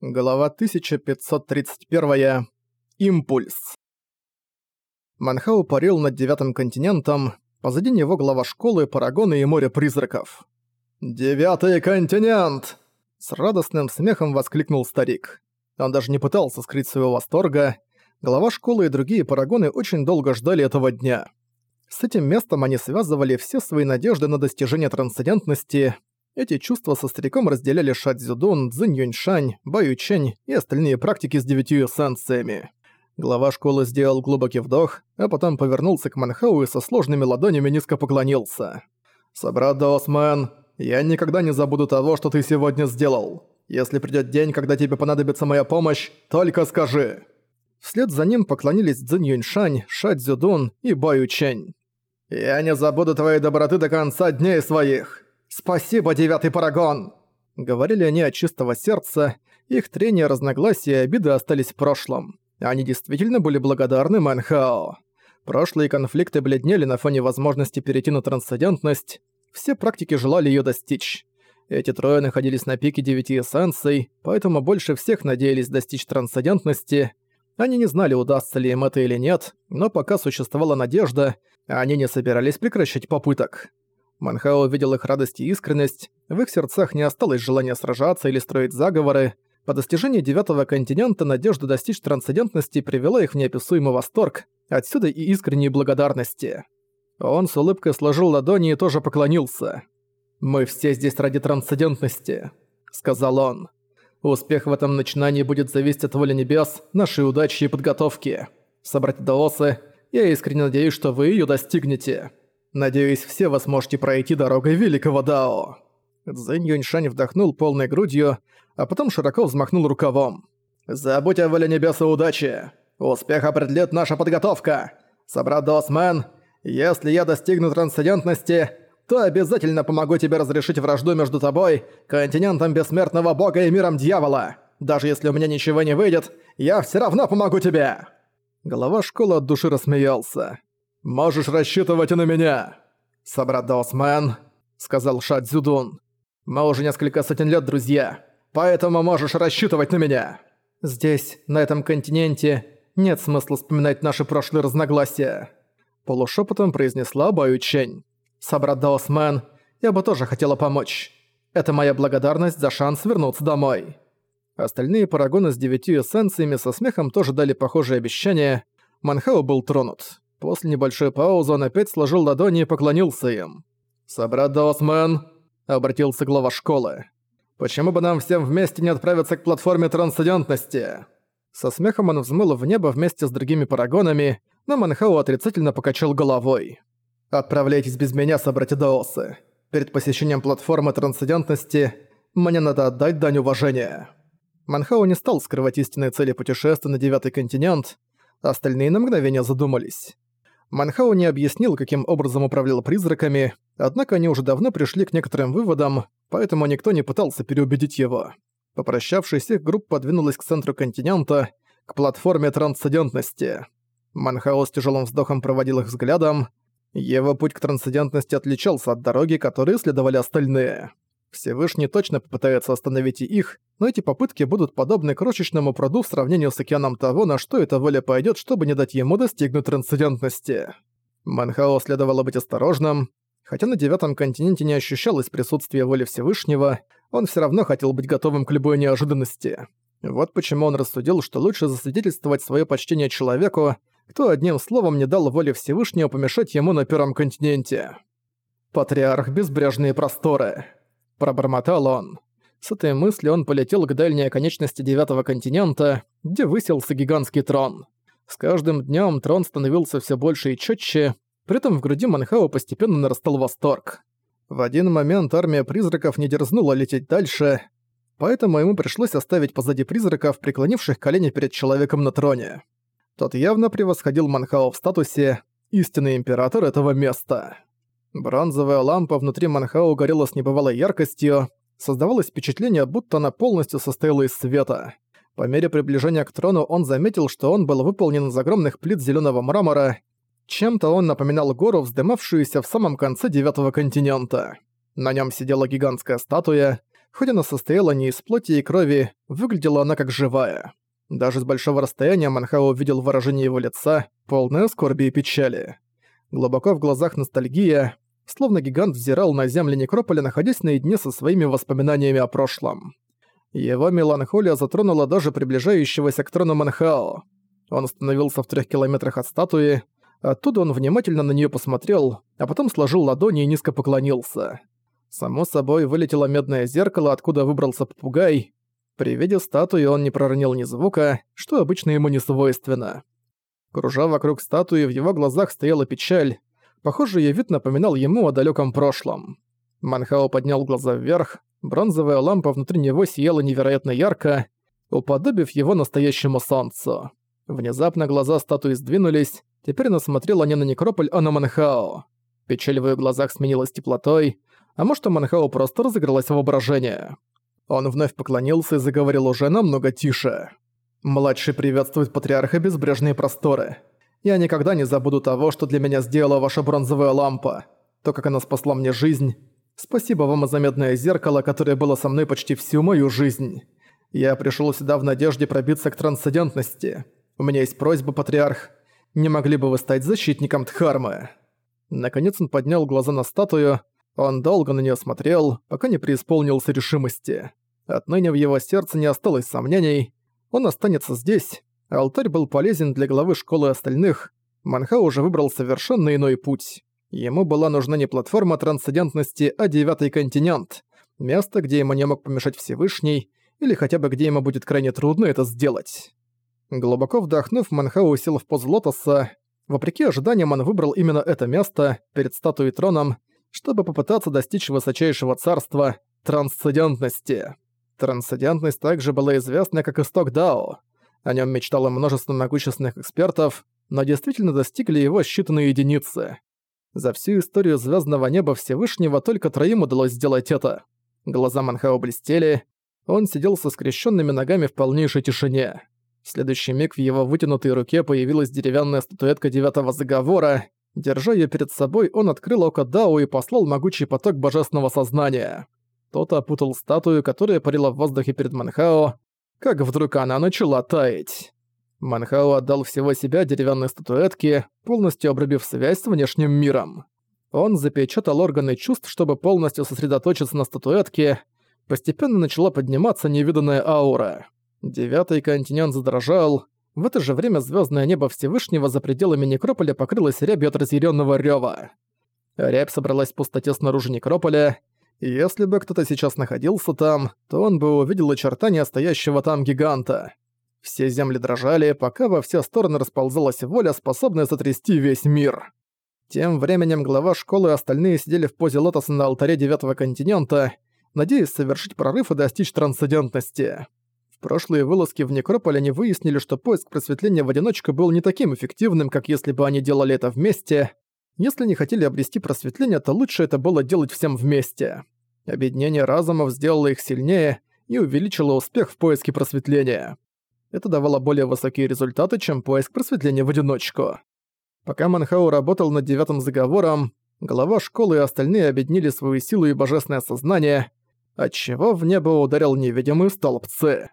Глава 1531. Импульс. Манхау парил над девятым континентом, позади него глава школы, парагоны и море призраков. «Девятый континент!» С радостным смехом воскликнул старик. Он даже не пытался скрыть своего восторга. Глава школы и другие парагоны очень долго ждали этого дня. С этим местом они связывали все свои надежды на достижение трансцендентности, эти чувства со стариком разделяли Ша Цзюдун, Цзинь Юньшань, Баю Чэнь и остальные практики с девятью эссенциями. Глава школы сделал глубокий вдох, а потом повернулся к Манхау и со сложными ладонями низко поклонился. «Собрат Даосмен, я никогда не забуду того, что ты сегодня сделал. Если придёт день, когда тебе понадобится моя помощь, только скажи!» Вслед за ним поклонились Цзинь Юньшань, Ша Цзюдун и Баю Чэнь. «Я не забуду твоей доброты до конца дней своих!» «Спасибо, девятый парагон!» Говорили они от чистого сердца, их трения, разногласия и обиды остались в прошлом. Они действительно были благодарны Мэнхао. Прошлые конфликты бледнели на фоне возможности перейти на трансцендентность, все практики желали ее достичь. Эти трое находились на пике девяти эссенций, поэтому больше всех надеялись достичь трансцендентности. Они не знали, удастся ли им это или нет, но пока существовала надежда, они не собирались прекращать попыток. Манхао видел их радость и искренность, в их сердцах не осталось желания сражаться или строить заговоры. По достижении девятого континента надежда достичь трансцендентности привела их в неописуемый восторг, отсюда и искренние благодарности. Он с улыбкой сложил ладони и тоже поклонился. «Мы все здесь ради трансцендентности», — сказал он. «Успех в этом начинании будет зависеть от воли небес, нашей удачи и подготовки. Собрать даосы, я искренне надеюсь, что вы ее достигнете». Надеюсь, все вы сможете пройти дорогой великого Дао». Цзэнь Юньшань вдохнул полной грудью, а потом широко взмахнул рукавом. «Забудь о воле небес и удачи! Успех определит наша подготовка! Собрат Досмен, если я достигну трансцендентности, то обязательно помогу тебе разрешить вражду между тобой, континентом бессмертного бога и миром дьявола! Даже если у меня ничего не выйдет, я все равно помогу тебе!» Голова школы от души рассмеялся. «Можешь рассчитывать и на меня!» «Собрат Досмен», — сказал Ша Цзюдун. «Мы уже несколько сотен лет друзья, поэтому можешь рассчитывать на меня!» «Здесь, на этом континенте, нет смысла вспоминать наши прошлые разногласия», — полушепотом произнесла Баю Чень. «Собрат Даосмен, я бы тоже хотела помочь. Это моя благодарность за шанс вернуться домой». Остальные парагоны с девятью эссенциями со смехом тоже дали похожие обещания. Манхао был тронут. После небольшой паузы он опять сложил ладони и поклонился им. «Собрат Досмен», — обратился глава школы. «Почему бы нам всем вместе не отправиться к платформе трансцендентности?» Со смехом он взмыл в небо вместе с другими парагонами, но Манхау отрицательно покачал головой. «Отправляйтесь без меня, собратья Даосы. Перед посещением платформы трансцендентности мне надо отдать дань уважения». Манхау не стал скрывать истинные цели путешествия на Девятый континент, остальные на мгновение задумались. Манхау не объяснил, каким образом управлял призраками, однако они уже давно пришли к некоторым выводам, поэтому никто не пытался переубедить его. Попрощавшись, их группа двинулась к центру континента, к платформе трансцендентности. Манхао с тяжелым вздохом проводил их взглядом. Его путь к трансцендентности отличался от дороги, которые следовали остальные. Всевышний точно попытается остановить и их, но эти попытки будут подобны крошечному пруду в сравнении с океаном того, на что эта воля пойдет, чтобы не дать ему достигнуть трансцендентности. Манхао следовало быть осторожным. Хотя на девятом континенте не ощущалось присутствия воли Всевышнего, он все равно хотел быть готовым к любой неожиданности. Вот почему он рассудил, что лучше засвидетельствовать свое почтение человеку, кто одним словом не дал воле Всевышнего помешать ему на первом континенте. Патриарх Безбрежные Просторы. Пробормотал он. С этой мыслью он полетел к дальней оконечности Девятого континента, где высился гигантский трон. С каждым днем трон становился все больше и четче, при этом в груди Манхао постепенно нарастал восторг. В один момент армия призраков не дерзнула лететь дальше, поэтому ему пришлось оставить позади призраков, преклонивших колени перед человеком на троне. Тот явно превосходил Манхао в статусе «истинный император этого места». Бронзовая лампа внутри Манхау горела с небывалой яркостью, создавалось впечатление, будто она полностью состояла из света. По мере приближения к трону он заметил, что он был выполнен из огромных плит зеленого мрамора. Чем-то он напоминал гору, вздымавшуюся в самом конце девятого континента. На нем сидела гигантская статуя. Хоть она состояла не из плоти и крови, выглядела она как живая. Даже с большого расстояния Манхао увидел выражение его лица, полное скорби и печали. Глубоко в глазах ностальгия, словно гигант взирал на земли некрополя, находясь наедине со своими воспоминаниями о прошлом. Его меланхолия затронула даже приближающегося к трону Манхао. Он остановился в трех километрах от статуи, оттуда он внимательно на нее посмотрел, а потом сложил ладони и низко поклонился. Само собой, вылетело медное зеркало, откуда выбрался попугай. При виде статуи он не проронил ни звука, что обычно ему не свойственно. Кружа вокруг статуи, в его глазах стояла печаль. Похоже, ее вид напоминал ему о далеком прошлом. Манхао поднял глаза вверх, бронзовая лампа внутри него сияла невероятно ярко, уподобив его настоящему солнцу. Внезапно глаза статуи сдвинулись, теперь она смотрела не на некрополь, а на Манхао. Печаль в её глазах сменилась теплотой, а может, у Манхао просто разыгралось воображение. Он вновь поклонился и заговорил уже намного тише. «Младший приветствует патриарха безбрежные просторы. Я никогда не забуду того, что для меня сделала ваша бронзовая лампа. То, как она спасла мне жизнь. Спасибо вам за медное зеркало, которое было со мной почти всю мою жизнь. Я пришел сюда в надежде пробиться к трансцендентности. У меня есть просьба, патриарх. Не могли бы вы стать защитником Дхармы?» Наконец он поднял глаза на статую, он долго на нее смотрел, пока не преисполнился решимости. Отныне в его сердце не осталось сомнений. Он останется здесь. Алтарь был полезен для главы школы остальных. Манха уже выбрал совершенно иной путь. Ему была нужна не платформа трансцендентности, а девятый континент. Место, где ему не мог помешать Всевышний, или хотя бы где ему будет крайне трудно это сделать. Глубоко вдохнув, Манхау сел в позу лотоса. Вопреки ожиданиям, он выбрал именно это место, перед статуей троном, чтобы попытаться достичь высочайшего царства – трансцендентности. Трансцендентность также была известна как исток Дао. О нем мечтало множество могущественных экспертов, но действительно достигли его считанные единицы. За всю историю звездного неба Всевышнего только троим удалось сделать это. Глаза Манхао блестели, он сидел со скрещенными ногами в полнейшей тишине. В следующий миг в его вытянутой руке появилась деревянная статуэтка девятого заговора, Держа ее перед собой, он открыл око Дао и послал могучий поток божественного сознания. Тот опутал статую, которая парила в воздухе перед Манхао, как вдруг она начала таять. Манхао отдал всего себя деревянной статуэтке, полностью обрубив связь с внешним миром. Он запечатал органы чувств, чтобы полностью сосредоточиться на статуэтке. Постепенно начала подниматься невиданная аура. Девятый континент задрожал, в это же время звездное небо Всевышнего за пределами некрополя покрылось рябью от разъяренного рёва. Рябь собралась в пустоте снаружи некрополя, если бы кто-то сейчас находился там, то он бы увидел очертания стоящего там гиганта. Все земли дрожали, пока во все стороны расползалась воля, способная сотрясти весь мир. Тем временем глава школы и остальные сидели в позе лотоса на алтаре девятого континента, надеясь совершить прорыв и достичь трансцендентности. В прошлые вылазки в Некрополь они выяснили, что поиск просветления в одиночку был не таким эффективным, как если бы они делали это вместе. Если не хотели обрести просветление, то лучше это было делать всем вместе. Объединение разумов сделало их сильнее и увеличило успех в поиске просветления. Это давало более высокие результаты, чем поиск просветления в одиночку. Пока Манхау работал над девятым заговором, глава школы и остальные объединили свою силу и божественное сознание, отчего в небо ударил невидимый столб Ц.